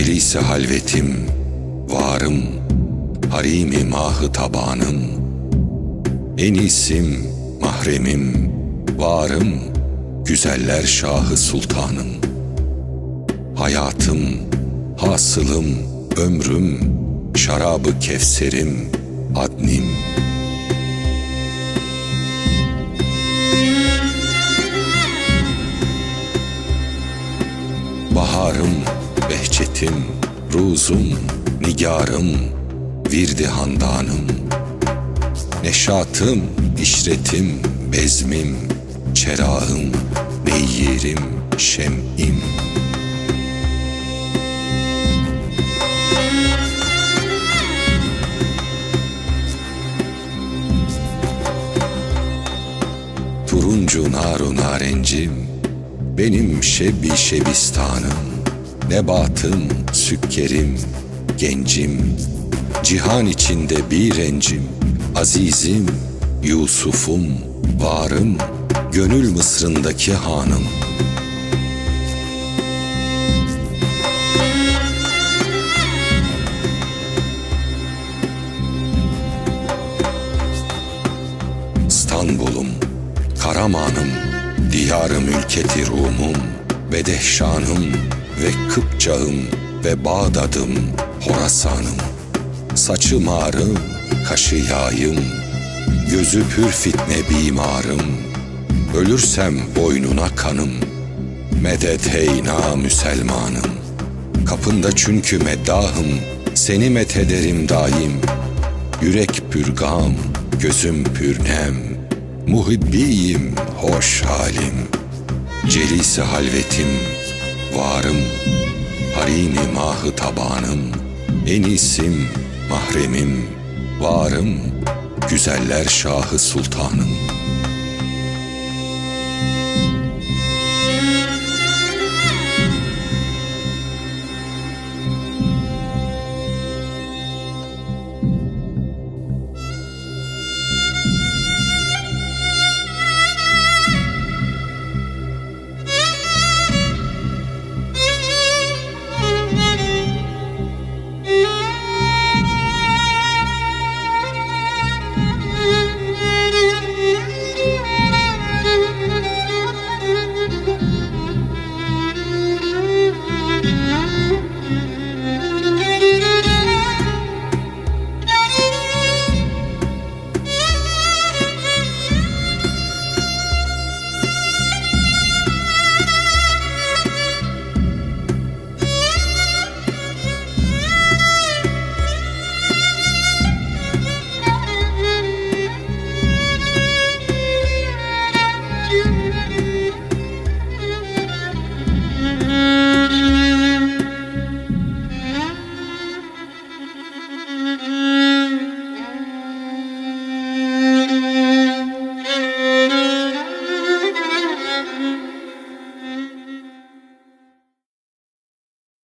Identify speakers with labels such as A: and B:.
A: Celisi halvetim, varım, harimi mahı tabanım. Enisim, mahremim, varım, güzeller şahı sultanım. Hayatım, hasılım, ömrüm, şarabı kevserim, adnim. Baharım, behçetim, ruzum, nigarım, virdi handanım. Neşatım, işretim, bezmim, çerağım, neyyirim, şem'im. Turuncu naru narencim, benim şebi şebistanım, nebatım, sükkerim, gencim, cihan içinde bir rencim, azizim, Yusuf'um, varım, gönül mısrındaki hanım. İstanbul'um, Karaman'ım, diyarım ülketi Rum'um, ve dehşanım ve Kıpçağım ve Bağdat'ım, Horasan'ım. Saçı marım, kaşı yayım, gözü pür fitne bimarım. Ölürsem boynuna kanım, medet heyna Müselmanım. Kapında çünkü meddahım, seni methederim daim. Yürek pürgam, gözüm pürnem, muhibbiyim hoş halim. Celisi halvetim, varım, harimi mahı tabanım, enisim, mahremim, varım, güzeller şahı sultanım.''